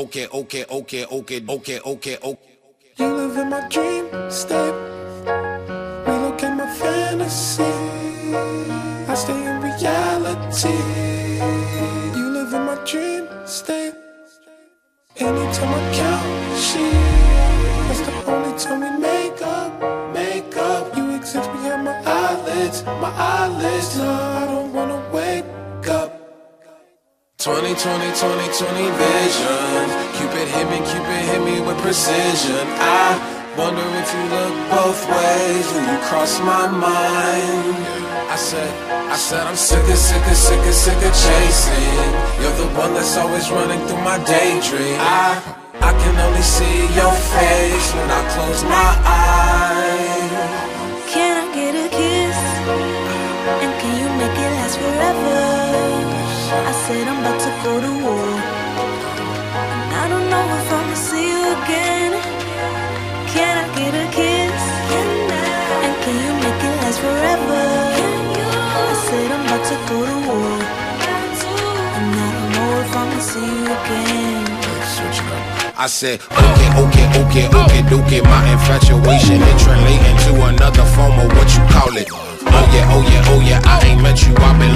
okay, okay, okay, okay, okay, okay, okay. You live in my dream state. Relocate my fantasy. I stay in reality. You live in my dream state. Anytime I count sheep, that's the only time we make up, make up. You exist behind my eyelids, my eyelids. No, I don't wanna up. 20, 20, 20, 20 vision. Cupid hit me, Cupid hit me with precision. I wonder if you look both ways when you cross my mind. I said, I said I'm sick of, sick of, sick of, sick of chasing. You're the one that's always running through my daydream. I, I can only see your face when I close my eyes. Said I'm about to go to war. And I don't know if I'ma see you again. Can I get a kiss? And can you make it last forever? I said I'm about to go to war. And I don't know if I'ma see you again. I said, okay, okay, okay, okay, okay. My infatuation it translating to another form of what you call it. Oh yeah, oh yeah, oh yeah. I ain't met you. I've been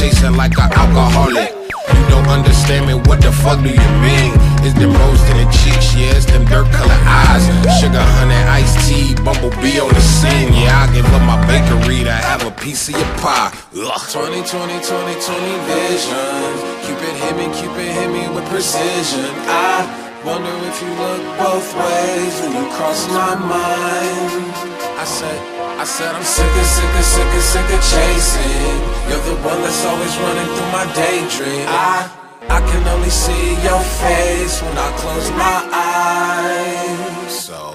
chasing like an alcoholic. You don't understand me. What the fuck do you mean? It's them rose in the cheeks, yeah. It's them dirt colored eyes. Sugar, honey, iced tea, bumblebee on the scene. Yeah, I give up my bakery to have a piece of your pie. Ugh. 20, 20, 20, 20 vision. Cupid hit me, Cupid hit me with precision. I wonder if you look both ways when you cross my mind. I said, I said I'm sick of, sick of, sick of, sick of chasing. You're the one that's always running through my daydream. I, I can only see your face when I close my eyes. So.